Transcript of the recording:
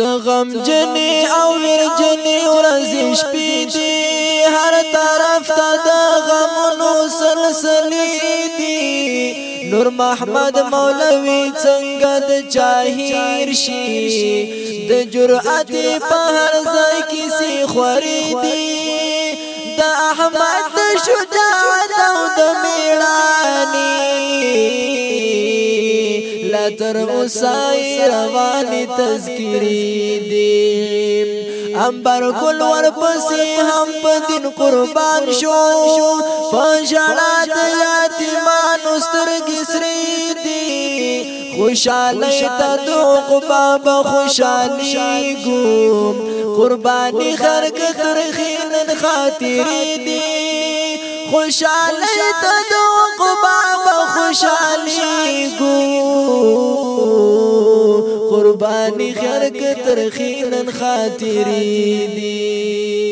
غم جنې او ور جنې ورځې شپې دي هر طرف ته د غمونو سلسلې دي نور محمد مولوي څنګه د جاهیر شي د جرأت په هر ځای کې سي خوري دي لا تر اوسای روان تذکری دی امبر کول ور پسې هم په دین قربان شو پښاړه د یتیمانو سترګې سری دی خوشالی تا دو قباب خوشالی گوم قربانی خرک ترخین خاطری دی خوشالی تا دو قباب قرباني خیر ترخينا خاتري دي